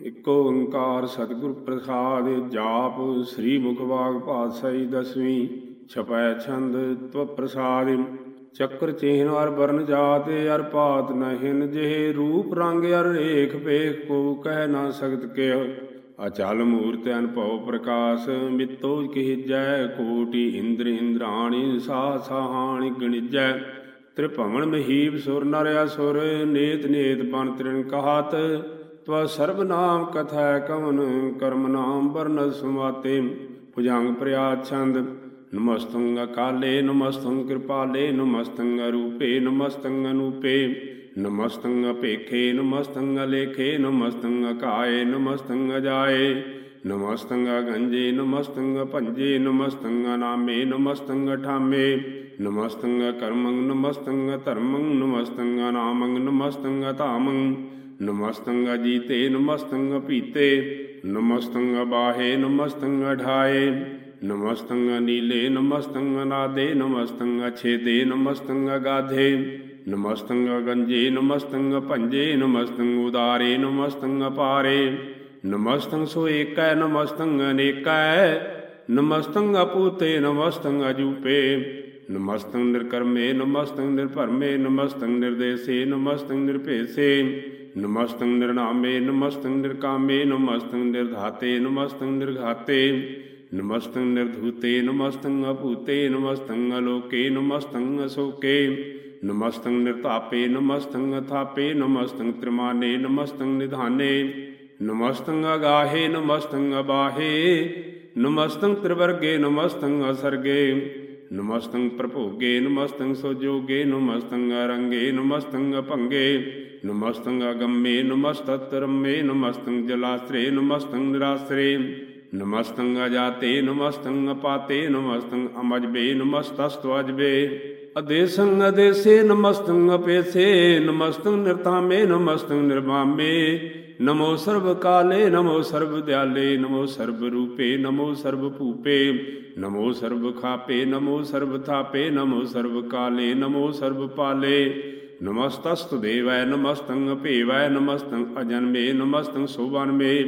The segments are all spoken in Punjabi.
ਇਕ ਓੰਕਾਰ ਸਤਿਗੁਰ ਪ੍ਰਸਾਦ ਜਾਪ ਸ੍ਰੀ ਮੁਖ ਬਾਗ ਪਾਤਸ਼ਾਹੀ ਦਸਵੀਂ, ਛਪੈ ਛੰਦ ਤਵ ਪ੍ਰਸਾਦਿ। ਚੱਕਰ ਚਿਹਨ ਅਰ ਬਰਨ ਜਾਤ ਅਰ ਪਾਤ ਨਹਿਨ ਜਿਹੇ ਰੂਪ ਰੰਗ ਅਰ ਏਖ ਵੇਖ ਕੋ ਕਹਿ ਨਾ ਸਕਤ ਕੇ ਅਚਲ ਮੂਰਤ ਅਨਭਉ ਪ੍ਰਕਾਸ਼, ਮਿੱਤੋ ਕਿਹਜੈ ਕੋਟੀ ਇੰਦਰ ਇੰਦਰਾਣੀ ਸਾ ਸਾਹਾਣੀ ਗਣਿਜੈ। ਤ੍ਰਿਭਵਨ ਮਹੀਬ ਸੁਰ ਨਰ ਅਸੁਰ ਨੇਤ ਨੇਤ ਬਨ ਤ੍ਰਿਣ ਕਹਾਤ। ਤਵ ਸਰਬ ਨਾਮ ਕਥਾ ਕਵਨ ਕਰਮ ਨਾਮ ਵਰਨ ਸੁਮਾਤੇ ਭੁਜੰਗ ਪ੍ਰਿਆਦ ਛੰਦ ਨਮਸਤੰ ਅਕਾਲੇ ਨਮਸਤੰ ਕਿਰਪਾਲੇ ਨਮਸਤੰ ਅਰੂਪੇ ਨਮਸਤੰ ਅਨੂਪੇ। ਨਮਸਤੰ ਅਪੇਖੇ ਨਮਸਤੰ ਅਲੇਖੇ ਨਮਸਤੰ ਅਕਾਏ ਨਮਸਤੰ ਅਜਾਏ ਨਮਸਤੰ ਅਗੰਜੇ ਨਮਸਤੰ ਭੰਜੇ ਨਮਸਤੰ ਅਨਾਮੇ ਨਮਸਤੰ ਅਠਾਮੇ ਨਮਸਤੰ ਕਰਮੰ ਨਮਸਤੰ ਧਰਮੰ ਨਮਸਤੰ ਅਨਾਮੰ ਨਮਸਤੰ ਅਧਾਮੰ ਨਮਸਤੰ ਜੀਤੇ ਨਮਸਤੰ ਪੀਤੇ ਨਮਸਤੰ ਬਾਹੇ ਨਮਸਤੰ ਅਢਾਏ ਨਮਸਤੰ ਨੀਲੇ ਨਮਸਤੰ ਨਾਦੇ ਨਮਸਤੰ ਅਛੇਦੇ ਨਮਸਤੰ ਗਾਧੇ ਨਮਸਤੰ ਗੰਜੇ ਨਮਸਤੰ ਭੰਜੇ ਨਮਸਤੰ ਉਦਾਰੇ ਨਮਸਤੰ ਅਪਾਰੇ ਨਮਸਤੰ ਸੋ ਏਕੈ ਨਮਸਤੰ ਅਨੇਕੈ ਨਮਸਤੰ ਅਪੂਤੇ ਨਮਸਤੰ ਅਜੂਪੇ ਨਮਸਤੰ ਨਿਰਕਰਮੇ ਨਮਸਤੰ ਨਿਰਭਰਮੇ ਨਮਸਤੰ ਨਿਰਦੇਸੇ ਨਮਸਤੰ ਨਿਰਭੇਸੇ ਨਮਸਤੰ ਨਿਰਨਾਮੇ ਨਮਸਤੰ ਨਿਰਕਾਮੇ ਨਮਸਤੰ ਨਿਰਧਾਤੇ ਨਮਸਤੰ ਨਿਰਘਾਤੇ ਨਮਸਤੰ ਨਿਰਧੂਤੇ ਨਮਸਤੰ ਅਭੂਤੇ ਨਮਸਤੰ ਅਲੋਕੇ ਨਮਸਤੰ ਅਸੋਕੇ ਨਮਸਤੰ ਨਿਰਤਾਪੇ ਨਮਸਤੰ ਅਥਾਪੇ ਨਮਸਤੰ ਤ੍ਰਿਮਾਨੇ ਨਮਸਤੰ ਨਿਧਾਨੇ ਨਮਸਤੰ ਅਗਾਹੇ ਨਮਸਤੰ ਅਬਾਹੇ ਨਮਸਤੰ ਤ੍ਰਿਵਰਗੇ ਨਮਸਤੰ ਅਸਰਗੇ ਨਮਸਤੰ ਪ੍ਰਭੋਗੇ ਨਮਸਤੰ ਸੋਜੋਗੇ ਨਮਸਤੰ ਅਰੰਗੇ ਨਮਸਤੰ ਅਭੰਗੇ ਨਮਸਤੰ ਅਗੰਮੇ ਨਮਸਤਤਰਮੇ ਨਮਸਤੰ ਜਲਾਸਰੇ ਨਮਸਤੰ ਨਿਰਾਸਰੇ ਨਮਸਤੰ ਅਜਾਤੇ ਨਮਸਤੰ ਅਪਾਤੇ ਨਮਸਤੰ ਅਮਜਬੇ ਨਮਸਤਸਤਵਜਬੇ ਅਦੇਸੰ ਅਦੇਸੇ ਨਮਸਤੰ ਅਪੇਸੇ ਨਮਸਤੰ ਨਿਰਤਾਮੇ ਨਮਸਤੰ ਨਿਰਮਾਮੇ ਨਮੋ ਸਰਬ ਕਾਲੇ ਨਮੋ ਸਰਬ ਦਿਆਲੇ ਨਮੋ ਸਰਬ ਰੂਪੇ ਨਮੋ ਸਰਬ ਭੂਪੇ ਨਮੋ ਸਰਬ ਖਾਪੇ ਨਮੋ ਸਰਬ ਥਾਪੇ ਨਮੋ ਸਰਬ ਕਾਲੇ ਨਮੋ ਸਰਬ ਪਾਲੇ ਨਮਸਤਸਤ ਦੇਵੈ ਨਮਸਤੰ ਭੇਵੈ ਨਮਸਤੰ ਅਜਨਮੇ ਨਮਸਤੰ ਸੋਵਨਮੇ।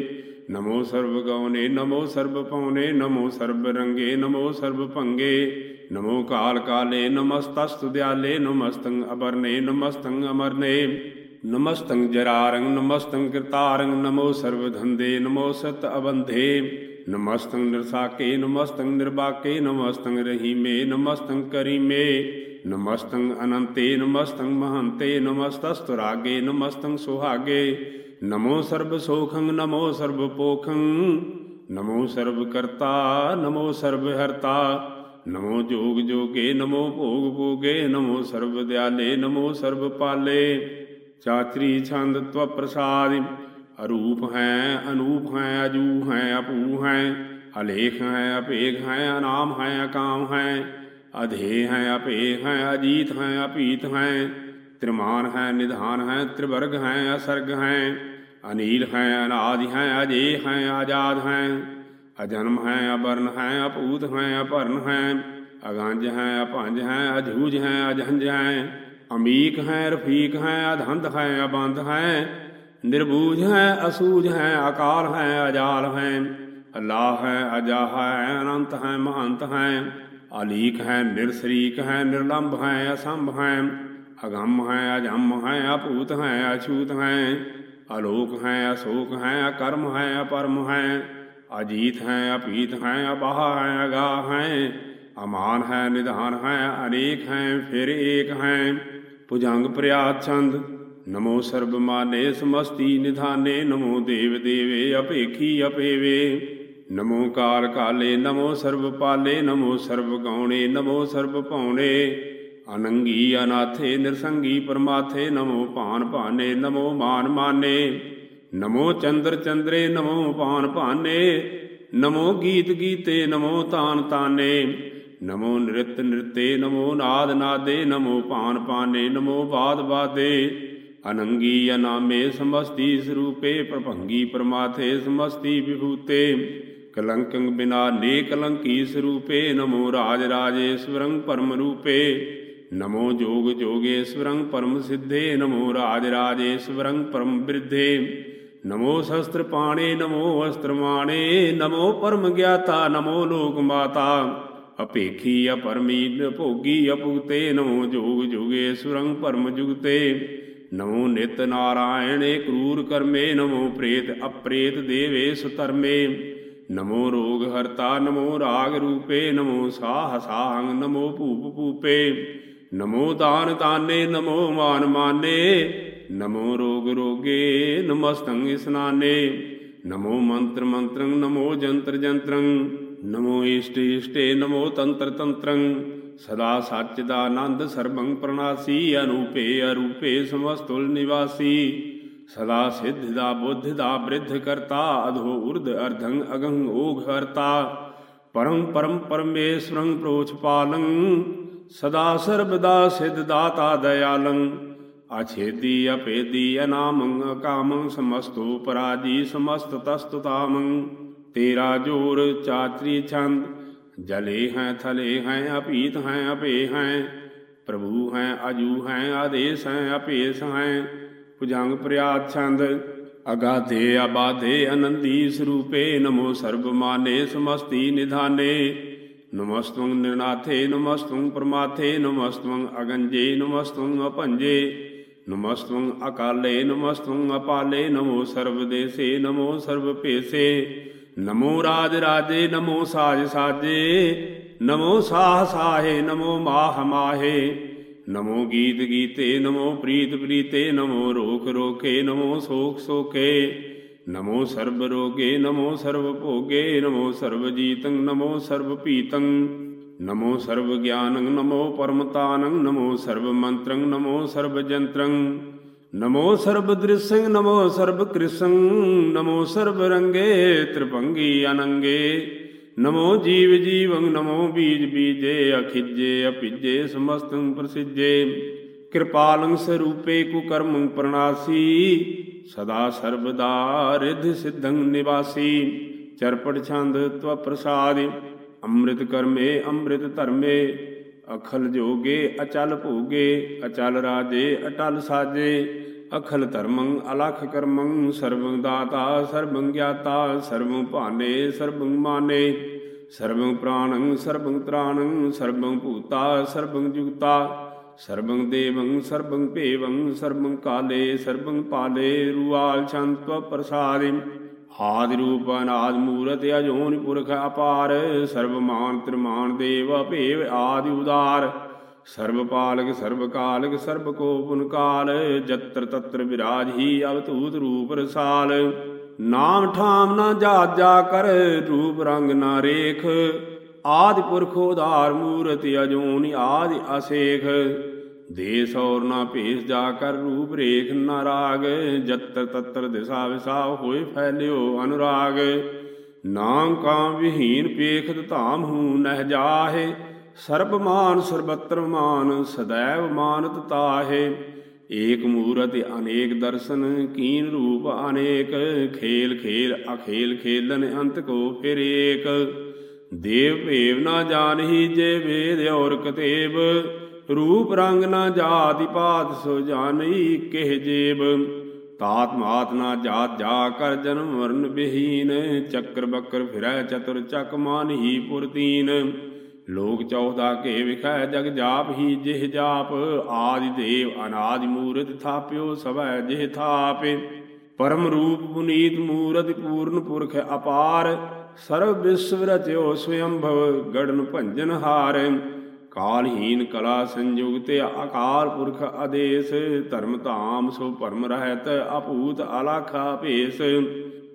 ਨਮੋ ਸਰਬ ਗਉਨੇ, ਨਮੋ ਸਰਬ ਪਉਨੇ, ਨਮੋ ਸਰਬ ਰੰਗੇ, ਨਮੋ ਸਰਬ ਭੰਗੇ। ਨਮੋ ਕਾਲ ਕਾਲੇ, ਨਮਸਤਸਤੁ ਦਿਆਲੇ ਨਮਸਤੰ ਅਬਰਨੇ ਨਮਸਤੰ ਅਮਰਨੇ। ਨਮਸਤੰ ਜਰਾਰੰ ਨਮਸਤੰ ਕਿਰਤਾਰੰ ਨਮੋ ਸਰਬ ਧੰਦੇ, ਨਮੋ ਸਤ ਅਬੰਧੇ ਨਮਸਤੰ ਨਿਰਸਾਕੇ ਨਮਸਤੰ ਨਿਰਬਾਕੇ ਨਮਸਤੰ ਰਹੀਮੇ ਨਮਸਤੰ ਕਰੀਮੇ ਨਮਸਤੰ ਅਨੰਤੇ ਨਮਸਤੰ ਮਹੰਤੇ, ਨਮਸਤਸਤੁ ਰਾਗੇ ਨਮਸਤੰ ਸੁਹਾਗੇ। ਨਮੋ ਸਰਬ ਸੋਖੰ ਨਮੋ ਸਰਬ ਪੋਖੰ ਨਮੋ ਸਰਬ ਕਰਤਾ, ਨਮੋ ਸਰਬ ਹਰਤਾ। ਨਮੋ ਜੋਗ ਜੋਗੇ, ਨਮੋ ਭੋਗ ਭੋਗੇ। ਨਮੋ ਸਰਬ ਦਿਆਲੇ, ਨਮੋ ਸਰਬ ਪਾਲੇ। ਚਾਤਰੀ ਛੰਦ ਤਵ ਪ੍ਰਸਾਦਿ। ਅਰੂਪ ਹੈ, ਅਨੂਪ ਹੈ ਅਜੂ ਹੈ ਅਪੂ ਹੈ। ਅਲੇਖ ਹੈ, ਅਪੇਖ ਹੈ, ਅਨਾਮ ਹੈ, ਅਕਾਮ ਹੈ। ਅਧੇ ਹੈ ਅਪੇਖ ਹੈ ਅਜੀਤ ਹੈ ਅਪੀਤ ਹੈ, ਤ੍ਰਿਮਾਨ ਹੈ ਨਿਧਾਨ ਹੈ ਤ੍ਰਿਵਰਗ ਹੈ ਅਸਰਗ ਹੈ, ਅਨੀਲ ਹੈ ਅਨਾਦਿ ਹੈ ਅਜੇ ਹੈ ਆਜ਼ਾਦ ਹੈ, ਅਜਨਮ ਹੈ ਅਬਰਨ ਹੈ ਅਪੂਤ ਹੈ ਅਪਰਨ ਹੈ, ਅਗੰਜ ਹੈ ਅਭੰਜ ਹੈ ਅਝੂਜ ਹੈ ਅਜਹੰਜ ਹੈ, ਅਮੀਕ ਹੈ ਰਫੀਕ ਹੈ ਅਧੰਧ ਹੈ ਅਬੰਧ ਹੈ, ਨਿਰਬੂਝ ਹੈ ਅਸੂਝ ਹੈ ਅਕਾਲ ਹੈ ਅਜਾਲ ਹੈ, ਅੱਲਾਹ ਹੈ ਅਜਾਹ ਹੈ ਅਨੰਤ ਹੈ ਮਹੰਤ ਹੈ ਅਲੀਕ ਹੈ, ਨਿਰਸਰੀਕ ਹੈ, ਨਿਰਲੰਭ ਹੈ, ਅਸੰਭ ਹੈ, ਅਗੰਮ ਹੈ, ਅਜੰਮ ਹੈ, ਅਭੂਤ ਹੈ, ਅਛੂਤ ਹੈ, ਅਲੋਕ ਹੈ, ਅਸੋਕ ਹੈ, ਅਕਰਮ ਹੈ, ਅਪਰਮ ਹੈ, ਅਜੀਤ ਹੈ, ਅਪੀਤ ਹੈ, ਅਬਾਹ ਹੈ, ਅਗਾਹ ਹੈ, ਅਮਾਨ ਹੈ, ਨਿਧਾਨ ਹੈ, ਅਨੇਕ ਹੈ, ਫਿਰ ਏਕ ਹੈ, ਭੁਜੰਗ ਪ੍ਰਿਆਤ ਛੰਦ ਨਮੋ ਸਰਬ ਮਾਨੇ ਸਮਸਤੀ ਨਿਧਾਨੇ, ਨਮੋ ਦੇਵ ਦੇਵੇ, ਅਪੇਖੀ ਅਪੇਵੇ। ਨਮੋ ਕਾਲ ਕਾਲੇ, ਨਮੋ ਸਰਬ ਪਾਲੇ, ਨਮੋ ਸਰਬ ਗਾਉਣੇ, ਨਮੋ ਸਰਬ ਭਾਉਣੇ। ਅਨੰਗੀ ਅਨਾਥੇ, ਨਿਰਸੰਗੀ ਪਰਮਾਥੇ, ਨਮੋ ਭਾਨ ਭਾਨੇ, ਨਮੋ ਮਾਨ ਮਾਨੇ। ਨਮੋ ਚੰਦਰ ਚੰਦਰੇ, ਨਮੋ ਭਾਨ ਭਾਨੇ। ਨਮੋ ਗੀਤ ਗੀਤੇ, ਨਮੋ ਤਾਨ ਤਾਨੇ। ਨਮੋ ਨ੍ਰਿਤ ਨ੍ਰਿਤੇ, ਨਮੋ ਨਾਦ ਨਾਦੇ, ਨਮੋ ਭਾਨ ਪਾਨੇ ਨਮੋ ਬਾਦ ਬਾਦੇ। ਅਨੰਗੀ ਅਨਾਮੇ ਸਮਸਤੀ ਸਰੂਪੇ, ਪ੍ਰਭੰਗੀ ਪਰਮਾਥੇ ਸਮਸਤੀ ਵਿਭੂਤੇ। ਕਲੰਕੰ ਬਿਨਾ ਨੇ ਸਰੂਪੇ, ਨਮੋ ਰਾਜ ਰਾਜੇਸ਼ਵਰੰ ਪਰਮ ਰੂਪੇ। ਨਮੋ ਜੋਗ ਜੋਗੇਸ਼ਵਰੰ ਪਰਮ ਸਿੱਧੇ, ਨਮੋ ਰਾਜ ਰਾਜੇਸ਼ਵਰੰ ਪਰਮ ਬਿਰਧੇ। ਨਮੋ ਸ਼ਸਤਰ ਪਾਣੇ, ਨਮੋ ਅਸਤਰ ਮਾਣੇ, ਨਮੋ ਪਰਮ ਗਿਆਤਾ, ਨਮੋ ਲੋਕ ਮਾਤਾ। ਅਪੇਖੀ ਅਪਰਮੀ, ਭੋਗੀ ਅਪੁਗਤੇ ਨਮੋ ਜੋਗ ਜੁਗੇ ਸੁਰੰਗ ਪਰਮ ਜੁਗਤੇ। ਨਮੋ ਨਿਤ ਨਾਰਾਇਣੇ, ਕਰੂਰ ਕਰਮੇ, ਨਮੋ ਪ੍ਰੇਤ ਅਪ੍ਰੇਤ ਦੇਵੇ ਸੁਤਰਮੇ ਨਮੋ ਰੋਗ ਹਰਤਾ, ਨਮੋ ਰਾਗ ਰੂਪੇ, ਨਮੋ ਸਾਹ ਸਾਹੰ ਨਮੋ ਭੂਪ ਭੂਪੇ, ਨਮੋ ਦਾਨ ਤਾਨੇ, ਨਮੋ ਮਾਨ ਮਾਨੇ, ਨਮੋ ਰੋਗ ਰੋਗੇ ਨਮਸਤੰ ਇਸਨਾਨੇ, ਨਮੋ ਮੰਤਰ ਮੰਤਰੰ, ਨਮੋ ਜੰਤਰ ਜੰਤਰੰ, ਨਮੋ ਇਸ਼ਟ ਇਸ਼ਟੇ, ਨਮੋ ਤੰਤਰ ਤੰਤਰੰ, ਸਦਾ ਸੱਚ ਦਾ ਆਨੰਦ ਸਰਬੰ ਪ੍ਰਣਾਸੀ, ਅਨੂਪੇ ਅਰੂਪੇ ਸਮਸਤੁਲ ਨਿਵਾਸੀ। ਸਦਾ ਸਿੱਧ ਦਾ ਬੁੱਧ ਦਾ ਬ੍ਰਿਧ ਕਰਤਾ, ਅਧੋ ਉਰਧ ਅਰਧੰ ਅਗੰ ਓਘ ਹਰਤਾ। ਪਰਮ ਪਰਮ ਪਰਮੇਸ਼ਵਰੰ ਪ੍ਰੋਚ ਪਾਲੰ, ਸਦਾ ਸਰਬਦਾ ਸਿਧ ਦਾਤਾ ਦਇਆਲੰ। ਅਛੇਦੀ ਅਪੇਦੀ ਅਨਾਮੰ ਅਕਾਮੰ, ਸਮਸਤੋ ਪਰਾਜੀ ਸਮਸਤ ਤਸਤੁਤਾਮੰ ਤੇਰਾ ਜੋਰ ਚਾਤਰੀ ਛੰਦ, ਜਲੇ ਹੈ ਥਲੇ ਹੈ, ਅਪੀਤ ਹੈ, ਅਪੇ ਹੈ। ਪ੍ਰਭੂ ਹੈ, ਅਜੂ ਹੈ, ਆਦੇਸ ਹੈ, ਅਪੇਸ ਹੈ। ਭੁਜੰਗ ਪ੍ਰਿਆਦ ਛੰਦ, ਅਗਾਧੇ ਆਬਾਧੇ ਅਨੰਦੀ ਸਰੂਪੇ, ਨਮੋ ਸਰਬ ਮਾਨੇ ਸਮਸਤੀ ਨਿਧਾਨੇ। ਨਮਸਤੰ ਨਿਰਨਾਥੇ, ਨਮਸਤੰ ਪਰਮਾਥੇ, ਨਮਸਤੰ ਅਗੰਜੇ, ਨਮਸਤੰ ਅਪੰਜੇ। ਨਮਸਤੰ ਅਕਾਲੇ, ਨਮਸਤੰ ਅਪਾਲੇ, ਨਮੋ ਸਰਬ ਨਮੋ ਸਰਬ ਨਮੋ ਰਾਜ ਰਾਜੇ, ਨਮੋ ਸਾਜ ਸਾਜੇ। ਨਮੋ ਸਾਹ ਸਾਹੇ, ਨਮੋ ਮਾਹ ਮਾਹੇ। ਨਮੋ ਗੀਤ ਗੀਤੇ ਨਮੋ ਪ੍ਰੀਤ ਪ੍ਰੀਤੇ ਨਮੋ ਰੋਖ ਰੋਕੇ ਨਮੋ ਸੋਖ ਸੋਕੇ ਨਮੋ ਸਰਬ ਰੋਗੇ ਨਮੋ ਸਰਬ ਭੋਗੇ ਨਮੋ ਸਰਬ ਜੀਤੰ ਨਮੋ ਸਰਬ ਪੀਤੰ ਨਮੋ ਸਰਬ ਗਿਆਨੰ ਨਮੋ ਪਰਮਤਾਨੰ ਨਮੋ ਸਰਬ ਮੰਤਰੰ ਨਮੋ ਸਰਬ ਜੰਤਰੰ ਨਮੋ ਸਰਬ ਦ੍ਰਿਸੰ ਨਮੋ ਸਰਬ ਕ੍ਰਿਸੰ ਨਮੋ ਸਰਬ ਰੰਗੇ ਤ੍ਰਿਭੰਗੀ ਅਨੰਗੇ ਨਮੋ ਜੀਵ ਜੀਵੰ ਨਮੋ ਬੀਜ ਬੀਜੇ, ਅਖਿਜੇ ਅਪਿਜੇ ਸਮਸਤੰ ਪ੍ਰਸਿਜੇ। ਕਿਰਪਾਲੰ ਸਰੂਪੇ ਕੁਕਰਮੰ ਪ੍ਰਣਾਸੀ, ਸਦਾ ਸਰਬਦਾ ਰਿਧ ਸਿद्धੰ ਨਿਵਾਸੀ। ਚਰਪਟ ਛੰਦ ਤਵ ਪ੍ਰਸਾਦਿ, ਅੰਮ੍ਰਿਤ ਕਰਮੇ, ਅੰਮ੍ਰਿਤ ਧਰਮੇ। ਅਖਲ ਜੋਗੇ, ਅਚਲ ਭੋਗੇ, ਅਚਲ ਰਾਜੇ, ਅਟਲ ਸਾਜੇ। ਅਖਲ ਧਰਮੰ, ਅਲਖ ਕਰਮੰ ਸਰਬੰ ਦਾਤਾ ਸਰਬੰ ਗਿਆਤਾ ਸਰਬੰ ਭਾਨੇ ਸਰਬੰ ਮਾਨੇ। ਸਰਬੰ ਪ੍ਰਾਣੰ ਸਰਬੰ ਤ੍ਰਾਣੰ ਸਰਬੰ ਭੂਤਾ ਸਰਬੰ ਜੁਗਤਾ। ਸਰਬੰ ਦੇਵੰ ਸਰਬੰ ਭੇਵੰ ਸਰਬੰ ਕਾਲੇ ਸਰਬੰ ਪਾਲੇ, ਰੂਆਲ ਛੰਤਵ ਪ੍ਰਸਾਦਿ। ਆਦਿ ਰੂਪ ਅਨਾਦ ਮੂਰਤ ਅਜੋਨ ਪੁਰਖ ਅਪਾਰ। ਸਰਬ ਤ੍ਰਿਮਾਨ ਦੇਵ ਭੇਵ ਆਦਿ ਉਦਾਰ। ਸਰਬ ਪਾਲਕ ਸਰਬ ਕਾਲਕ ਸਰਬ ਕੋ ਪੁਨ ਕਾਲ ਜਤਰ ਤਤਰ ਵਿਰਾਜਹੀ ਅਵਤੂਤ ਰੂਪ ਰਸਾਲ। ਨਾਮ ਠਾਮ ਨਾ ਜਾਤ ਜਾ ਕਰ, ਰੂਪ ਰੰਗ ਨਾ ਰੇਖ। ਆਦਿ ਪੁਰਖ ਉਦਾਰ ਮੂਰਤ ਅਜੋਨ ਆਦਿ ਅਸੇਖ। ਦੇਸ ਔਰ ਨਾ ਭੇਸ ਜਾ ਕਰ, ਰੂਪ ਰੇਖ ਨਾ ਰਾਗ। ਜਤਰ ਤਤਰ ਦਿਸਾ ਵਿਸਾ ਹੋਏ ਫੈਲਿਓ ਅਨੁਰਾਗ। ਨਾਮ ਕਾਮ ਵਿਹੀਨ ਪੇਖਤ ਧਾਮ ਹੂ ਨਹਿ ਜਾਹੇ। ਸਰਬ ਮਾਨ ਸਰਬਤਰ ਮਾਨ ਸदैव ਮਾਨਤ ਤਾਹੇ। ਏਕ ਮੂਰਤ ਅਨੇਕ ਦਰਸ਼ਨ, ਕੀਨ ਰੂਪ ਅਨੇਕ। ਖੇਲ ਖੇਲ ਅਖੇਲ ਖੇਲਨ ਅੰਤ ਕੋ ਫਿਰ ਏਕ। ਦੇਵ ਭੇਵ ਨਾ ਜਾਣਹੀ ਜੇ ਵੇਦ ਔਰ ਕਤੇਬ। ਰੂਪ ਰੰਗ ਨਾ ਜਾਤੀ ਪਾਤ ਸੋ ਜਾਣੀ ਕਿਹ ਜੇਬ। ਤਾਤ ਮਾਤ ਨਾ ਜਾਤ ਜਾ ਕਰ ਜਨਮ ਮਰਨ ਬਿਹੀਨ ਚੱਕਰ ਬੱਕਰ ਫਿਰੈ ਚਤੁਰ ਚੱਕ ਮਾਨਹੀ ਪੁਰਤੀਨ ਲੋਕ ਚੌਦਾ ਕੇ ਵਿਖੈ ਜਗ ਜਾਪ ਹੀ ਜਿਹ ਜਾਪ, ਆਦਿ ਦੇਵ ਅਨਾਦਿ ਮੂਰਤ ਥਾਪਿਓ ਸਭੈ ਜਿਹ ਥਾਪੇ। ਪਰਮ ਰੂਪ ਪੁਨੀਤ ਮੂਰਤ ਪੂਰਨ ਪੁਰਖ ਅਪਾਰ, ਸਰਬ ਵਿਸ਼ਵ ਰਚਿਓ ਸਵਯੰਭਵ ਗੜਨ ਭੰਜਨ ਹਾਰ। ਕਾਲਹੀਨ ਕਲਾ ਸੰਯੁਗ ਤੇ ਅਕਾਲ ਪੁਰਖ ਆਦੇਸ, ਧਰਮ ਧਾਮ ਸੋ ਭਰਮ ਰਹਿਤ ਅਭੂਤ ਅਲਖਾ ਭੇਸ।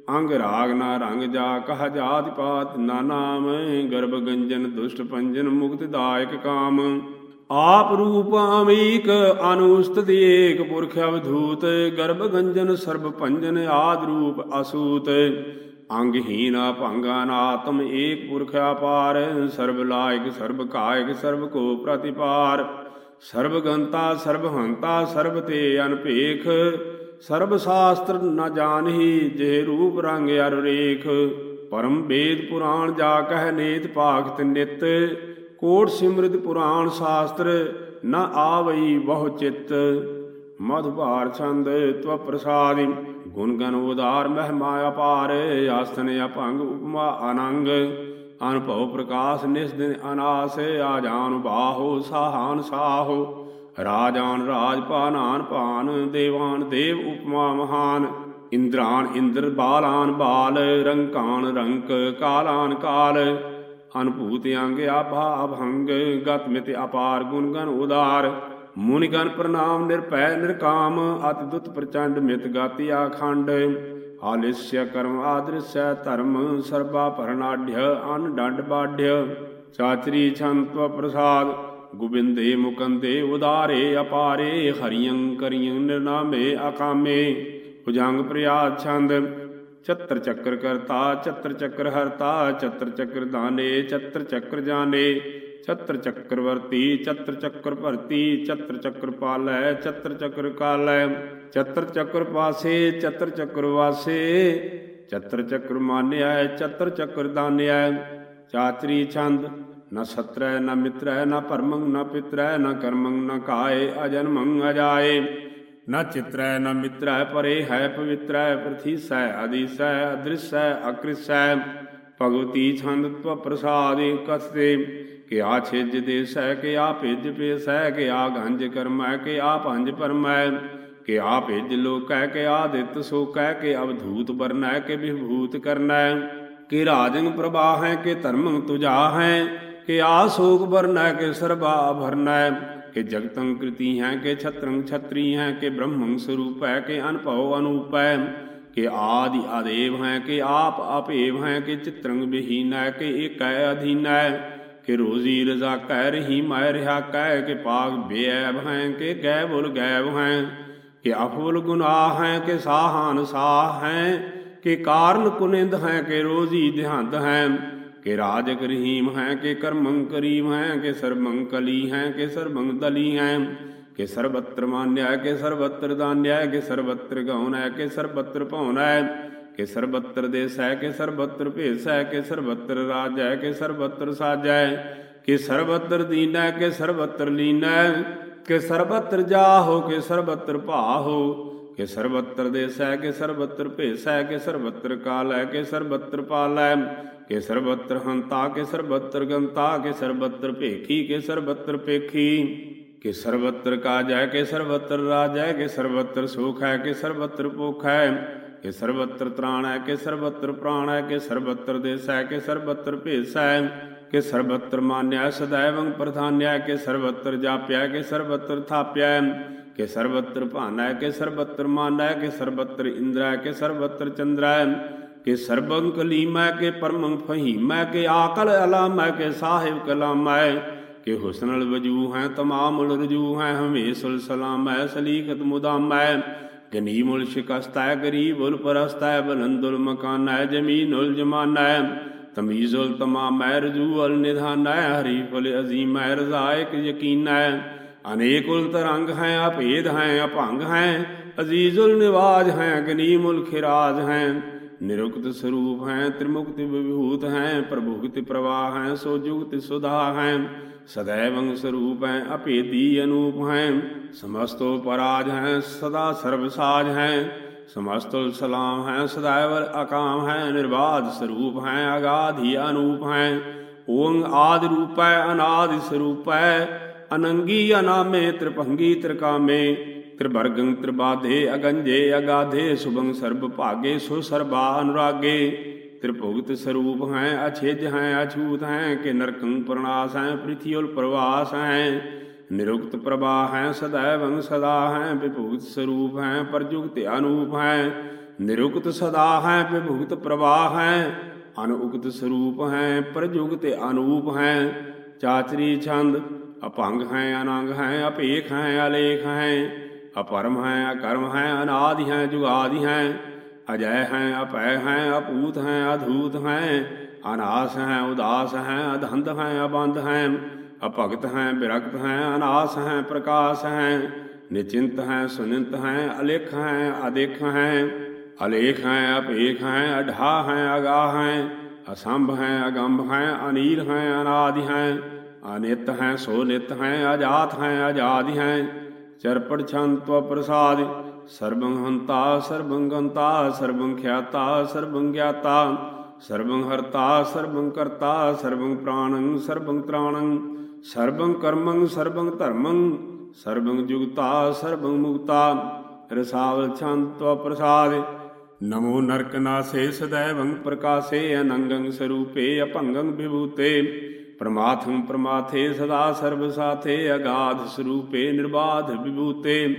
ਅੰਗ ਰਾਗ ਨਾ ਰੰਗ ਜਾ ਕਹ ਜਾਤ ਪਾਤ ਨਾ ਨਾਮ, ਗਰਭ ਗੰਜਨ ਦੁਸ਼ਟ ਪੰਜਨ ਮੁਕਤ ਦਾਇਕ ਕਾਮ। ਆਪ ਰੂਪ ਅਮੀਕ ਅਨੂਸਤ ਏਕ ਪੁਰਖ ਅਵਧੂਤ, ਗਰਭ ਗੰਜਨ ਸਰਬ ਪੰਜਨ ਆਦ ਰੂਪ ਅਸੂਤ। ਅੰਗਹੀਨ ਭੰਗਾਨ ਆਤਮ ਏਕ ਪੁਰਖ ਅਪਾਰ, ਸਰਬ ਲਾਇਕ, ਸਰਬ ਕਾਇਕ, ਸਰਬ ਕੋ ਪ੍ਰਤਿਪਾਰ। ਸਰਬ ਗੰਤਾ, ਸਰਬ ਹੰਤਾ, ਸਰਬ ਤੇ ਅਨਪੇਖ ਸਰਬ ਸ਼ਾਸਤਰ ਨ ਜਾਣਹੀ ਜੇ ਰੂਪ ਰੰਗ ਅਰ ਰੇਖ। ਪਰਮ ਵੇਦ ਪੁਰਾਣ ਜਾ ਕਹਿ ਨੇਤ ਭਾਗਤ ਨਿਤ। ਕੋਟ ਸਿਮਰਿਤ ਪੁਰਾਣ ਸ਼ਾਸਤਰ ਨ ਆਵਈ ਬਹੁ ਚਿਤ। ਮਧੁਭਾਰ ਛੰਦ ਤਵ ਪ੍ਰਸਾਦਿ ਗੁਣ ਗਨ ਉਦਾਰ ਮਹਿਮਾ ਅਪਾਰ। ਆਸਨ ਅਪੰਗ ਉਪਮਾ ਅਨੰਗ। ਅਨੁਭਵ ਪ੍ਰਕਾਸ਼ ਨਿਸ ਦਿਨ ਅਨਾਸ ਆਜਾਨ ਬਾਹੋ ਸਾਹਾਨ ਸਾਹੋ। ਰਾਜਾਨ ਰਾਜ ਪਾਨਾਨ ਪਾਨ, ਦੇਵਾਨ ਦੇਵ ਉਪਮਾ ਮਹਾਨ। ਇੰਦਰਾਨ ਇੰਦਰ ਬਾਲਾਨ ਬਾਲ, ਰੰਕਾਨ ਰੰਕ ਕਾਲਾਨ ਕਾਲ। ਅਨਭੂਤ ਅੰਗ ਆਭਾ ਅਭੰਗ ਗਤ ਮਿਤ ਅਪਾਰ ਗੁਣ ਗਨ ਉਦਾਰ। ਮੁਨਿ ਗਨ ਪ੍ਰਣਾਮ ਨਿਰਪੈ ਨਿਰਕਾਮ, ਅਤਿ ਦੁਤ ਪ੍ਰਚੰਡ ਮਿਤ ਗਾਤੀ ਆਖੰਡ। ਆਲਿਸਯ ਕਰਮ ਆਦ੍ਰਿਸਯ ਧਰਮ, ਸਰਬਾ ਭਰਨਾਢ్య ਅਨ ਡੰਡ ਬਾਢ్య ਚਾਚਰੀ ਛੰਤਵ ਪ੍ਰਸਾਦ। ਗੋਬਿੰਦੇ ਮੁਕੰਦੇ ਉਦਾਰੇ ਅਪਾਰੇ ਹਰੀਯੰ ਕਰੀਯੰ ਨਿਰਨਾਮੇ ਅਕਾਮੇ ਭੁਜੰਗ ਪ੍ਰਿਆਦ ਛੰਦ ਚਤਰ ਚੱਕਰ ਕਰਤਾ ਚਤਰ ਚੱਕਰ ਹਰਤਾ ਚਤਰ ਚੱਕਰ ਦਾਨੇ ਚਤਰ ਚੱਕਰ ਜਾਣੇ ਚਤਰ ਚੱਕਰਵਰਤੀ ਚਤਰ ਚੱਕਰ ਭਰਤੀ ਚਤਰ ਚੱਕਰ ਪਾਲੈ ਚਤਰ ਚੱਕਰ ਕਾਲੈ ਚਤਰ ਚੱਕਰ ਪਾਸੇ ਚਤਰ ਚੱਕਰ ਵਾਸੇ ਚਤਰ ਚੱਕਰ ਮਾਨਿਆ ਚਤਰ ਚੱਕਰ ਦਾਨਿਆ ਚਾਤਰੀ ਛੰਦ ਨ ਸਤਰੈ, ਨ ਮਿਤਰੈ, ਨ ਪਰਮੰ ਨ ਪਿਤਰੈ, ਨ ਕਰਮੰ, ਨ ਕਾਏ, ਅਜਨਮੰ, ਅਜਾਏ। ਨ ਚਿਤਰੈ, ਨ ਮਿਤਰੈ, ਪਰੇ ਹੈ, ਪਵਿੱਤਰੈ ਪ੍ਰਥੀਸੈ ਆਦੀਸੈ ਅਦ੍ਰਿਸੈ ਅਕ੍ਰਿਸੈ ਭਗਵਤੀ ਛੰਦ ਤਵ ਪ੍ਰਸਾਦਿ ਕਸਤੇ ਕਿ ਆ ਛਿਜ ਦੇਸੈ ਕਿ ਆ ਭਿਜ ਪੇਸੈ ਕਿ ਆ ਗੰਜ ਕਰਮੈ ਕਿ ਭੰਜ ਪੰਜ ਪਰਮੈ। ਕਿ ਆ ਭਿਜ ਲੋਕੈ ਕਿ ਆ ਦਿੱਤ ਸੋਕੈ, ਕਿ ਅਵਧੂਤ ਬਰਨੈ ਕਿ ਵਿਭੂਤ ਕਰਨੈ। ਕਿ ਰਾਜੰਗ ਪ੍ਰਭਾ ਹੈ ਕਿ ਧਰਮੰ ਤੁਜਾ ਹੈ ਕਿ ਆ ਸੋਕ ਬਰਨੈ ਕਿ ਸਰਬਾ ਭਰਨੈ ਕਿ ਜਗਤੰ ਕ੍ਰਿਤੀ ਹੈ ਕਿ ਛਤਰੰ ਛਤਰੀ ਹੈ ਕਿ ਬ੍ਰਹਮੰ ਸਰੂਪ ਹੈ ਕਿ ਅਨਭਉ ਅਨੂਪੈ ਕਿ ਆਦਿ ਆਦੇਵ ਹੈ ਕਿ ਆਪ ਆਪੇਵ ਹੈ ਕਿ ਚਿਤਰੰ ਵਿਹੀਨ ਹੈ ਕਿ ਏਕੈ ਅਧੀਨ ਹੈ ਕਿ ਰੋਜ਼ੀ ਰਜ਼ਾ ਕਹਿ ਰਹੀ ਮੈਂ ਰਹਾ ਕਹਿ ਕਿ ਪਾਗ ਬੇਅਬ ਹੈ ਕਿ ਗੈ ਬੁਲ ਗੈਬ ਹੈ ਕਿ ਅਫੁਲ ਗੁਨਾਹ ਹੈ ਕਿ ਸਾਹਾਨ ਸਾਹ ਹੈ ਕਿ ਕਾਰਨ ਕੁਨਿੰਦ ਹੈ ਕਿ ਰੋਜ਼ੀ ਦਿਹੰਦ ਹੈ ਕਿ ਰਾਜਕ ਰਹੀਮ ਹੈ ਕਿ ਕਰਮੰ ਕਰੀਮ ਹੈ ਕਿ ਸਰਬੰ ਕਲੀ ਹੈ ਕਿ ਸਰਬੰ ਦਲੀ ਹੈ ਕਿ ਸਰਬਤਰ ਮਾਨਿਆ ਕਿ ਸਰਬਤਰ ਦਾਨਿਆ ਕਿ ਸਰਬਤਰ ਗਉਨ ਹੈ ਕਿ ਸਰਬਤਰ ਭਉਨ ਹੈ ਕਿ ਸਰਬਤਰ ਦੇਸੈ ਕਿ ਸਰਬਤਰ ਭੇਸੈ ਕਿ ਸਰਬਤਰ ਰਾਜੈ ਕਿ ਸਰਬਤਰ ਸਾਜੈ ਕਿ ਸਰਬਤਰ ਦੀਨੈ ਕਿ ਸਰਬਤਰ ਲੀਨੈ ਕਿ ਸਰਬਤਰ ਜਾਹੋ ਕਿ ਸਰਬਤਰ ਭਾਹੋ ਕਿ ਸਰਬਤਰ ਦੇਸੈ ਕਿ ਸਰਬਤਰ ਭੇਸੈ ਕਿ ਸਰਬਤਰ ਕਾਲੈ ਕਿ ਸਰਬਤਰ ਪਾਲੈ ਕਿ ਸਰਬਤਰ ਹੰਤਾ ਕਿ ਸਰਬਤਰ ਗੰਤਾ ਕਿ ਸਰਬਤਰ ਭੇਖੀ ਕਿ ਸਰਬਤਰ ਪੇਖੀ ਕਿ ਸਰਬਤਰ ਕਾਜੈ ਕਿ ਸਰਬਤਰ ਰਾਜੈ ਕਿ ਸਰਬਤਰ ਸੁਖ ਹੈ ਕਿ ਸਰਬਤਰ ਭੁਖ ਹੈ ਕਿ ਸਰਬਤਰ ਤ੍ਰਾਣ ਹੈ ਕਿ ਸਰਬਤਰ ਪ੍ਰਾਣ ਹੈ ਕਿ ਸਰਬਤਰ ਦੇਸ ਹੈ ਕਿ ਸਰਬਤਰ ਭੇਸ ਹੈ ਕਿ ਸਰਬਤਰ ਮਾਨਿਆ ਸदैवੰ ਪ੍ਰਧਾਨਿਆ ਕਿ ਸਰਬਤਰ ਜਾਪਿਆ ਕਿ ਸਰਬਤਰ ਥਾਪਿਆ ਕਿ ਸਰਬਤਰ ਭਾਨਾ ਕਿ ਸਰਬਤਰ ਮਾਨਾ ਕਿ ਸਰਬਤਰ ਇੰਦਰਾ ਕਿ ਸਰਬਤਰ ਚੰਦਰਾ ਕਿ ਸਰਬੰ ਕਲੀਮੈ ਕਿ ਪਰਮੰ ਫਹੀਮੈ ਕਿ ਆਕਲ ਅਲਾਮੈ ਕਿ ਸਾਹਿਬ ਕਲਾਮੈ ਕਿ ਹੁਸਨਲ ਵਜੂ ਹੈ ਤਮਾਮ ਰਜੂ ਹੈ ਹਮੇਸਲ ਸਲਾਮੈ ਸਲੀਕਤ ਮੁਦਾਮੈ ਗਨੀਮੁਲ ਸ਼ਿਕਸਤੈ ਗਰੀਬੁਲ ਪਰਸਤੈ ਬਲੰਦੁਲ ਮਕਾਨੈ ਜਮੀਨੁਲ ਜਮਾਨੈ ਤਮੀਜ਼ੁਲ ਤਮਾਮੈ ਰਜੂਅਲ ਨਿਧਾਨੈ ਹਰੀਫੁਲ ਅਜ਼ੀਮੈ ਰਜ਼ਾਇਕ ਯਕੀਨੈ ਅਨੇਕੁਲ ਤਰੰਗ ਹੈ, ਅਭੇਦ ਹੈ, ਅਭੰਗ ਹੈ, ਅਜ਼ੀਜ਼ੁਲ ਨਿਵਾਜ ਹੈ ਗਨੀਮੁਲ ਖਿਰਾਜ ਹੈ। ਨਿਰੁਕਤ ਸਰੂਪ ਹੈ, ਤ੍ਰਿਮੁਕਤ ਵਿਭੂਤ ਹੈ, ਪ੍ਰਭੁਗਤ ਪ੍ਰਵਾਹ ਹੈ ਸੋ ਜੁਗਤ ਸੁਧਾ ਹੈ। ਸदैवं ਸਰੂਪ ਹੈ, ਅਭੇਦੀ ਅਨੂਪ ਹੈ। ਸਮਸਤੋ ਪਰਾਜ ਹੈ, ਸਦਾ ਸਰਬਸਾਜ ਹੈ। ਸਮਸਤੁਲ ਸਲਾਮ ਹੈ ਸਦਾਇਵਰ ਅਕਾਮ ਹੈ, ਨਿਰਵਾਦ ਸਰੂਪ ਹੈ, ਅਗਾਧ ਹੀ ਅਨੂਪ ਹੈ। ਓੰਗ ਆਦ ਰੂਪ ਹੈ ਅਨਾਦਿ ਸਰੂਪ ਹੈ ਅਨੰਗੀ ਅਨਾਮੇ, ਤ੍ਰਿਭੰਗੀ ਤ੍ਰਿਕਾਮੇ, ਤ੍ਰਿਵਰਗੰ ਤ੍ਰਿਬਾਧੇ ਅਗੰਜੇ ਅਗਾਧੇ, ਸੁਭੰ ਸਰਬ ਭਾਗੇ, ਸੋ ਸਰਬਾ ਅਨੁਰਾਗੇ। ਤ੍ਰਿਭੁਗਤ ਸਰੂਪ ਹੈ, ਅਛਿਜ ਹੈ, ਅਛੂਤ ਹੈ, ਕਿ ਨਰਕੰ ਪ੍ਰਣਾਸ ਹੈ ਪ੍ਰਿਥਿਉਲ ਪ੍ਰਵਾਸ ਹੈ। ਨਿਰੁਕਤ ਪ੍ਰਵਾਹ ਹੈ ਸदैवੰ ਸਦਾ ਹੈ, ਵਿਭੁਗਤ ਸਰੂਪ ਹੈ ਪਰਜੁਗਤ ਅਨੂਪ ਹੈ। ਨਿਰੁਕਤ ਸਦਾ ਹੈ, ਵਿਭੁਗਤ ਪ੍ਰਵਾਹ ਹੈ ਅਨੁਕਤ ਸਰੂਪ ਹੈ ਪਰਜੁਗਤ ਅਨੂਪ ਹੈ। ਚਾਚਰੀ ਛੰਦ ਅਭੰਗ ਹੈ ਅਨੰਗ ਹੈ ਅਭੇਖ ਹੈ ਅਲੇਖ ਹੈ ਅਪਰਮ ਹੈ ਅਕਰਮ ਹੈ ਅਨਾਦਿ ਹੈ ਜੁਗਾਦਿ ਹੈ ਅਜੈ ਹੈ ਅਪੈ ਹੈ ਅਪੂਤ ਹੈ ਅਧੂਤ ਹੈ ਅਨਾਸ ਹੈ ਉਦਾਸ ਹੈ ਅਧੰਧ ਹੈ ਅਬੰਧ ਹੈ ਅਭਗਤ ਹੈ ਵਿਰਗਤ ਹੈ ਅਨਾਸ ਹੈ ਪ੍ਰਕਾਸ਼ ਹੈ ਨਿਚਿੰਤ ਹੈ ਸੁਨਿੰਤ ਹੈ ਅਲੇਖ ਹੈ ਅਦੇਖ ਹੈ ਅਲੇਖ ਹੈ ਅਪੇਖ ਹੈ ਅਢਾ ਹੈ ਅਗਾਹ ਹੈ ਅਸੰਭ ਹੈ ਅਗੰਭ ਹੈ ਅਨੀਲ ਹੈ ਅਨਾਦਿ ਹੈ ਅਨਿਤ ਹੈ, ਸੋ ਨਿਤ ਹੈ ਅਜਾਤ ਹੈ, ਆਜਾਦਿ ਹੈ। ਚਰਪੜ ਛੰਤ ਪ੍ਰਸਾਦ, ਸਰਬੰ ਹੰਤਾ, ਸਰਬੰ ਗੰਤਾ, ਸਰਬੰ ਖਿਆਤਾ, ਸਰਬੰ ਗਿਆਤਾ। ਸਰਬੰ ਹਰਤਾ, ਸਰਬੰ ਕਰਤਾ, ਸਰਬੰ ਪ੍ਰਾਣੰ, ਸਰਬੰ ਤ੍ਰਾਣੰ। ਸਰਬੰ ਕਰਮੰ, ਸਰਬੰ ਧਰਮੰ, ਸਰਬੰ ਜੁਗਤਾ, ਸਰਬੰ ਮੁਕਤਾ। ਰਸਾਵਲ ਛੰਤਵ ਪ੍ਰਸਾਦ, ਨਮੋ ਨਰਕਨਾਸੇ ਸदैवੰ ਪ੍ਰਕਾਸੇ ਅਨੰਗੰ ਸਰੂਪੇ ਅਭੰਗੰ ਵਿਭੂਤੇ। ਪ੍ਰਮਾਥੰ ਪ੍ਰਮਾਥੇ ਸਦਾ ਸਰਬ ਸਾਥੇ ਅਗਾਧ ਸਰੂਪੇ ਨਿਰਬਾਧ ਵਿਭੂਤੇ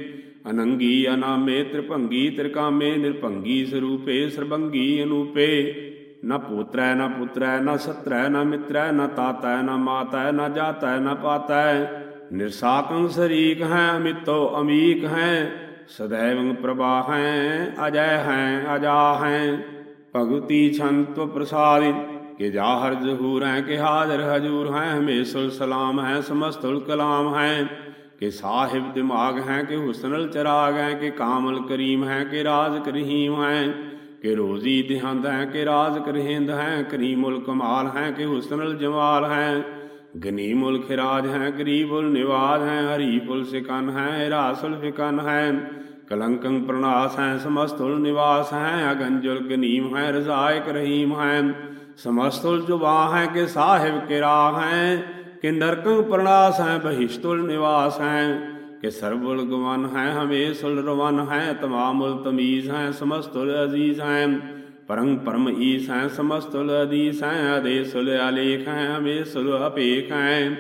ਅਨੰਗੀ ਅਨਾਮੇ ਤ੍ਰਿਭੰਗੀ ਤ੍ਰਿਕਾਮੇ ਨਿਰਭੰਗੀ ਸਰੂਪੇ ਸਰਬੰਗੀ ਅਨੂਪੇ ਨ ਪੁੱਤਰੈ ਨ ਪੁੱਤਰੈ ਨ ਸਤਰੈ ਨ ਮਿਤਰੈ ਨ ਤਾਤੈ ਨ ਮਾਤੈ ਨ ਜਾਤੈ ਨ ਪਾਤੈ ਨਿਰਸਾਕੰ ਸਰੀਕ ਹੈ ਅਮਿਤੋ ਅਮੀਕ ਹੈ ਸदैवं ਪ੍ਰਭਾ ਹੈ ਅਜੈ ਹੈ ਅਜਾ ਹੈ ਭਗਤੀ ਛੰਤ ਪ੍ਰਸਾਦਿ ਕਿ ਜਾਹਰ ਜ਼ਹੂਰ ਹੈ ਕਿ ਹਾਜ਼ਰ ਹਜੂਰ ਹੈ ਹਮੇਸ਼ਲ ਸਲਾਮ ਹੈ ਸਮਸਤੁਲ ਕਲਾਮ ਹੈ ਕਿ ਸਾਹਿਬ ਦਿਮਾਗ ਹੈ ਕਿ ਹੁਸਨਲ ਚਰਾਗ ਹੈ ਕਿ ਕਾਮਲ ਕਰੀਮ ਹੈ ਕਿ ਰਾਜ ਕਰਹੀਮ ਹੈ ਕਿ ਰੋਜ਼ੀ ਦਿਹੰਦ ਹੈ ਕਿ ਰਾਜ ਕਰਹਿੰਦ ਹੈ ਕਰੀਮੁਲ ਕਮਾਲ ਹੈ ਕਿ ਹੁਸਨਲ ਜਮਾਲ ਹੈ ਗਨੀਮੁਲ ਖਿਰਾਜ ਹੈ ਗਰੀਬੁਲ ਨਿਵਾਜ ਹੈ ਹਰੀਫੁਲ ਸਿਕਨ ਹੈ ਰਾਸੁਲ ਫਿਕਨ ਹੈ ਕਲੰਕੰ ਪ੍ਰਣਾਸ ਹੈ ਸਮਸਤੁਲ ਨਿਵਾਸ ਹੈ ਅਗੰਜੁਲ ਗਨੀਮ ਹੈ ਰਜ਼ਾਇਕ ਰਹੀਮ ਹੈ ਸਮਸਤੁਲ ਜੁਬਾ ਹੈ ਕਿ ਸਾਹਿਬ ਕਿਰਾ ਹੈ, ਕਿ ਨਰਕੰ ਪ੍ਰਣਾਸ ਹੈ, ਬਹਿਸ਼ਤੁਲ ਨਿਵਾਸ ਹੈ, ਕਿ ਸਰਬੁਲ ਗਵਨ ਹੈ, ਹਮੇਸ਼ੁਲ ਰਵਨ ਹੈ, ਤਮਾਮੁਲ ਤਮੀਜ਼ ਹੈ, ਸਮਸਤੁਲ ਅਜ਼ੀਜ਼ ਹੈ ਪਰੰ ਪਰਮ ਈਸ ਹੈ, ਸਮਸਤੁਲ ਅਦੀਸ ਹੈ ਅਦੇਸੁਲ ਅਲੇਖ ਹੈ, ਹਮੇਸ਼ੁਲ ਅਪੇਖ ਹੈ,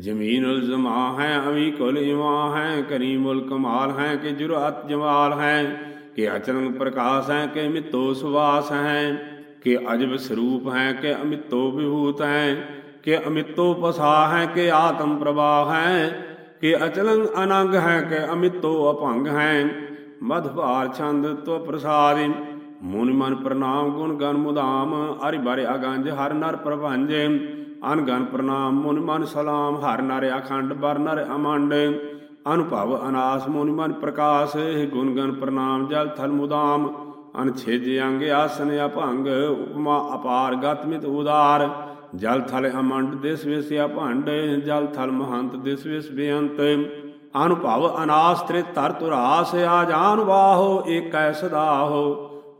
ਜ਼ਮੀਨੁਲ ਜ਼ਮਾ ਹੈ ਅਵੀ ਕੁਲ ਇਮਾ ਹੈ, ਕਰੀਮੁਲ ਕਮਾਲ ਹੈ, ਕਿ ਜੁਰਅਤ ਜਮਾਲ ਹੈ, ਕਿ ਅਚਰੰਗ ਪ੍ਰਕਾਸ਼ ਹੈ, ਕਿ ਮਿੱਤੋ ਸੁਵਾਸ ਹੈ ਕਿ ਅਜਬ ਸਰੂਪ ਹੈ ਕਿ ਅਮਿਤੋ ਵਿਭੂਤ ਹੈ, ਕਿ ਅਮਿਤੋ ਪਸਾ ਹੈ, ਕਿ ਆਤਮ ਪ੍ਰਵਾਹ ਹੈ, ਕਿ ਅਚਲੰਗ ਅਨੰਗ ਹੈ, ਕਿ ਅਮਿਤੋ ਅਭੰਗ ਹੈ। ਮਧ ਭਾਰ ਛੰਦ ਤੋ ਪ੍ਰਸਾਦਿ, ਮੁਨਿ ਮਨ ਪ੍ਰਣਾਮ ਗੁਣ ਗਨ ਮੁਦਾਮ, ਹਰਿ ਬਾਰੇ ਅਗੰਜ ਹਰ ਨਰ ਪ੍ਰਭੰਜ। ਅਨ ਗਨ ਪ੍ਰਣਾਮ ਮੁਨਿ ਮਨ ਸਲਾਮ, ਹਰ ਨਰ ਅਖੰਡ ਬਰ ਨਰ ਅਮੰਡ। ਅਨੁਭਵ ਅਨਾਸ ਮੁਨਿ ਮਨ ਪ੍ਰਕਾਸ਼, ਗੁਣ ਗਨ ਪ੍ਰਣਾਮ ਜਲ ਥਲ ਮੁਦਾਮ। ਅਨਛੇਜ ਅੰਗ ਆਸਨ ਅਭੰਗ ਉਪਮਾ ਅਪਾਰ ਗਤ ਉਦਾਰ। ਜਲ ਥਲ ਅਮੰਡ ਦਿਸ ਵਿਸ ਅਭੰਡ ਜਲ ਥਲ ਮਹੰਤ ਦਿਸ ਵਿਸ ਬੇਅੰਤ। ਅਨੁਭਵ ਅਨਾਸ ਤ੍ਰਿ ਧਰ ਤੁਰਾਸ ਆ ਜਾਨ ਵਾਹੋ, ਏਕੈ ਸਦਾਹੋ।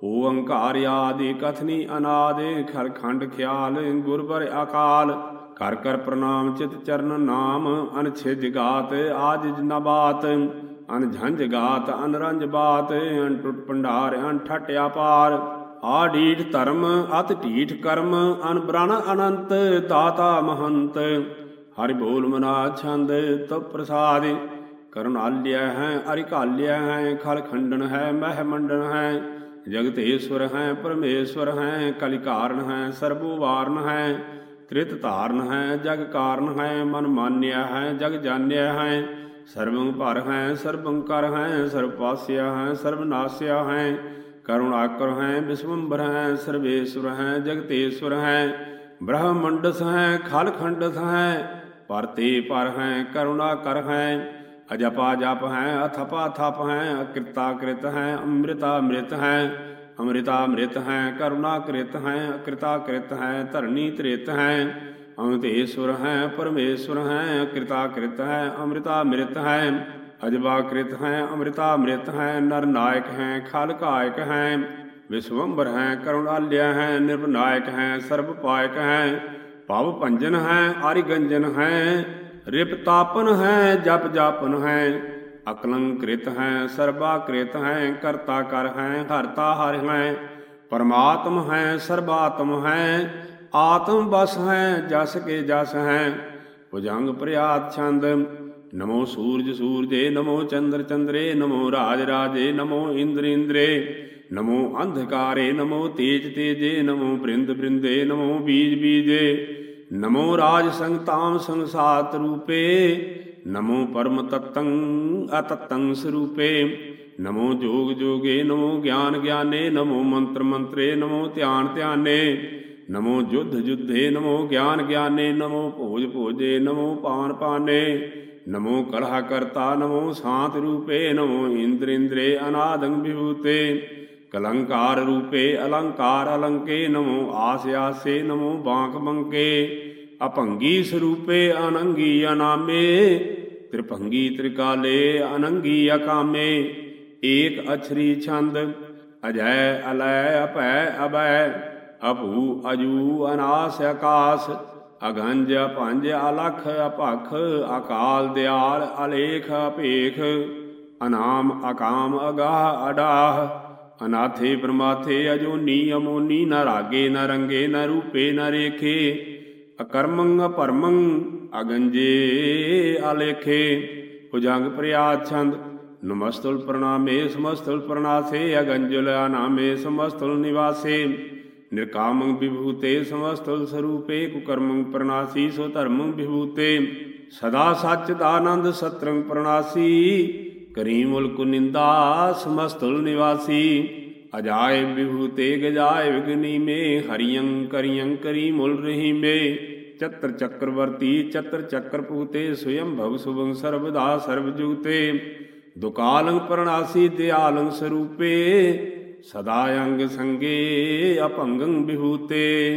ਓੰਕਾਰ ਆਦਿ ਕਥਨੀ ਅਨਾਦਿ ਖਰ ਖੰਡ ਖਿਆਲ ਗੁਰਬਰ ਅਕਾਲ। ਕਰ ਕਰ ਪ੍ਰਣਾਮ, ਚਿਤ ਚਰਨ ਨਾਮ ਅਨਛੇਜ ਗਾਤ ਆਜ ਨ ਬਾਤ ਗਾਤ ਅਨਰੰਜ ਬਾਤ ਅਨ ਟੁੱਟ ਭੰਡਾਰ ਅਨ ਆਪਾਰ ਆ ਢੀਠ ਧਰਮ, ਅਤ ਢੀਠ ਕਰਮ ਅਨਬ੍ਰਣ ਅਨੰਤ, ਦਾਤਾ ਮਹੰਤ। ਹਰਿ ਬੋਲ ਮਨਾ ਛੰਦ, ਤਪ ਪ੍ਰਸਾਦ। ਕਰੁਣਾਲਿਆ ਹੈ, ਅਰਿਕਾਲਿਆ ਹੈ, ਖਲ ਖੰਡਨ ਹੈ, ਮਹਿ ਮੰਡਨ ਹੈ। ਜਗਤੇਸ਼ਵਰ ਹੈ, ਪਰਮੇਸ਼ਵਰ ਹੈ ਕਲਿ ਕਾਰਨ ਹੈ ਸਰਬੂ ਵਾਰਨ ਹੈ। ਤ੍ਰਿਤ ਧਾਰਨ ਹੈ, ਜਗ ਕਾਰਨ ਹੈ, ਮਨ ਮਾਨਿਆ ਹੈ, ਜਗ ਜਾਣਿਆ ਹੈ। ਸਰਬੰ ਭਰ ਹੈ, ਸਰਬੰ ਹੈ, ਸਰਬ ਪਾਸਿਆ ਹੈ, ਸਰਬ ਨਾਸਿਆ ਹੈ। ਕਰੁਣਾਕਰ ਹੈ ਵਿਸ਼ਵੰਬਰ ਹੈ ਸਰਵੇਸ਼ਵਰ ਹੈ ਜਗਤੇਸ਼ਵਰ ਹੈ। ਬ੍ਰਹਮੰਡਸ ਹੈ ਖਲ ਖੰਡਸ ਹੈ, ਪਰਤੇ ਪਰ ਹੈ, ਕਰੁਣਾ ਕਰ ਹੈ। ਅਜਪਾ ਜਪ ਹੈ ਅਥਪਾ ਥਪ ਹੈ ਅਕਿਰਤਾ ਕ੍ਰਿਤ ਹੈ ਅੰਮ੍ਰਿਤਾ ਅੰਮ੍ਰਿਤ ਹੈ। ਅੰਮ੍ਰਿਤਾ ਅੰਮ੍ਰਿਤ ਹੈ ਕਰੁਣਾ ਕ੍ਰਿਤ ਹੈ ਅਕਿਰਤਾ ਕ੍ਰਿਤ ਹੈ ਧਰਨੀ ਤ੍ਰਿਤ ਹੈ। ਅਮਤੇਸ਼ਵਰ ਹੈ ਪਰਮੇਸ਼ਵਰ ਹੈ ਅਕਿਰਤਾ ਕ੍ਰਿਤ ਹੈ ਅੰਮ੍ਰਿਤਾ ਮ੍ਰਿਤ ਹੈ ਅਜਬਾ ਕ੍ਰਿਤ ਹੈ ਅੰਮ੍ਰਿਤਾ ਅੰਮ੍ਰਿਤ ਹੈ ਨਰ ਨਾਇਕ ਹੈ ਖਲ ਕਾਇਕ ਹੈ ਵਿਸ਼ਵੰਬਰ ਹੈ, ਕਰੁਣਾਲਿਆ ਹੈ ਨਿਰਭਨਾਇਕ ਹੈ ਸਰਬ ਪਾਇਕ ਹੈ ਭਵ ਭੰਜਨ ਹੈ ਆਰਿ ਗੰਜਨ ਹੈ ਰਿਪ ਤਾਪਨ ਹੈ ਜਪ ਜਾਪਨ ਹੈ, ਅਕਲੰਕ੍ਰਿਤ ਹੈ ਸਰਬਾ ਕ੍ਰਿਤ ਹੈ ਕਰਤਾ ਕਰ ਹੈ ਹਰਤਾ ਹਰਿ ਹੈ, ਪਰਮਾਤਮ ਹੈ, ਸਰਬਾਤਮ ਹੈ ਆਤਮ ਬਸ ਹੈ, ਜਸ ਕੇ ਜਸ ਹੈ। ਭੁਜੰਗ ਪ੍ਰਿਆਤ ਛੰਦ, ਨਮੋ ਸੂਰਜ ਸੂਰਜੇ, ਨਮੋ ਚੰਦਰ ਚੰਦਰੇ, ਨਮੋ ਰਾਜ ਰਾਜੇ, ਨਮੋ ਇੰਦਰ ਇੰਦਰੇ, ਨਮੋ ਅੰਧਕਾਰੇ, ਨਮੋ ਤੇਜ ਤੇਜੇ, ਨਮੋ ਬ੍ਰਿੰਦ ਬ੍ਰਿੰਦੇ, ਨਮੋ ਬੀਜ ਬੀਜੇ, ਨਮੋ ਰਾਜ ਸੰਗਤਾਮ ਸੰਸਾਤ ਰੂਪੇ, ਨਮੋ ਪਰਮ ਤਤੰ ਅਤਤੰ ਸਰੂਪੇ, ਨਮੋ ਜੋਗ ਜੋਗੇ, ਨਮੋ ਗਿਆਨ ਗਿਆਨੇ, ਨਮੋ ਮੰਤਰ ਮੰਤਰੇ, ਨਮੋ ਧਿਆਨ ਧਿਆਨੇ ਨਮੋ ਜੁਧ ਜੁਧੇ, ਨਮੋ ਗਿਆਨ ਗਿਆਨੇ, ਨਮੋ ਭੋਜ ਭੋਜੇ, ਨਮੋ ਪਾਨ ਪਾਨੇ, ਨਮੋ ਕਲਹ ਕਰਤਾ, ਨਮੋ ਸਾਤ ਰੂਪੇ, ਨਮੋ ਇੰਦਰ ਇੰਦਰੇ ਅਨਾਦੰ ਵਿਭੂਤੇ, ਕਲੰਕਾਰ ਰੂਪੇ, ਅਲੰਕਾਰ ਅਲੰਕੇ, ਨਮੋ ਆਸ ਆਸੇ, ਨਮੋ ਬਾਂਕ ਬੰਕੇ, ਅਭੰਗੀ ਸਰੂਪੇ, ਅਨੰਗੀ ਅਨਾਮੇ, ਤ੍ਰਿਭੰਗੀ ਤ੍ਰਿਕਾਲੇ, ਅਨੰਗੀ ਅਕਾਮੇ, ਏਕ ਅਛਰੀ ਛੰਦ, ਅਜੈ ਅਲੈ ਅਭੈ ਅਬੈ ਅਭੂ ਅਜੂ ਅਨਾਸ ਆਕਾਸ ਅਗੰਜ ਭੰਜ ਅਲਖ ਅਭਖ ਅਕਾਲ ਦਿਆਲ ਅਲੇਖ ਅਪੇਖ ਅਨਾਮ ਅਕਾਮ ਅਗਾਹ ਅਡਾਹ ਅਨਾਥੇ ਪ੍ਰਮਾਥੇ ਅਜੋਨੀ ਅਮੋਨੀ ਨ ਰਾਗੇ ਨ ਰੰਗੇ ਨ ਰੂਪੇ ਨ ਰੇਖੇ ਅਕਰਮੰ ਅਪਰਮੰ ਅਗੰਜੇ ਅਲੇਖੇ ਭੁਜੰਗ ਪ੍ਰਿਆਦ ਛੰਦ ਨਮਸਤੁਲ ਪ੍ਰਣਾਮੇ ਸਮਸਤੁਲ ਪ੍ਰਣਾਸੇ ਅਗੰਜੁਲ ਅਨਾਮੇ ਸਮਸਤੁਲ ਨਿਵਾਸੇ ਨਿਰਕਾਮੰ ਵਿਭੂਤੇ ਸਮਸਤੁਲ ਸਰੂਪੇ, ਕੁਕਰਮੰ ਪ੍ਰਣਾਸੀ, ਸੋ ਧਰਮੰ ਵਿਭੂਤੇ। ਸਦਾ ਸੱਚ ਦਾ ਆਨੰਦ ਸਤਰੰ ਪ੍ਰਣਾਸੀ ਕਰੀਮੁਲ ਕੁਨਿੰਦਾ ਨਿੰਦਾ ਨਿਵਾਸੀ। ਅਜਾਇ ਵਿਭੂਤੇ, ਗਜਾਏ ਵਿਗਨੀ ਮੇ ਹਰੀਯੰ ਕਰਿਯੰ ਕਰੀ ਮੁਲ ਰਹੀ ਮੇ। ਚਤਰ ਚੱਕਰਵਰਤੀ, ਚਤਰ ਚੱਕਰ ਪੂਤੇ ਸਵਯੰ ਭਵ ਸੁਭੰ ਸਰਬਦਾ ਸਰਬ ਦੁਕਾਲੰ ਪ੍ਰਣਾਸੀ, ਦਿਆਲੰ ਸਰੂਪੇ ਸਦਾ ਅੰਗ ਸੰਗੇ ਅਭੰਗੰ ਬਿਹੂਤੇ।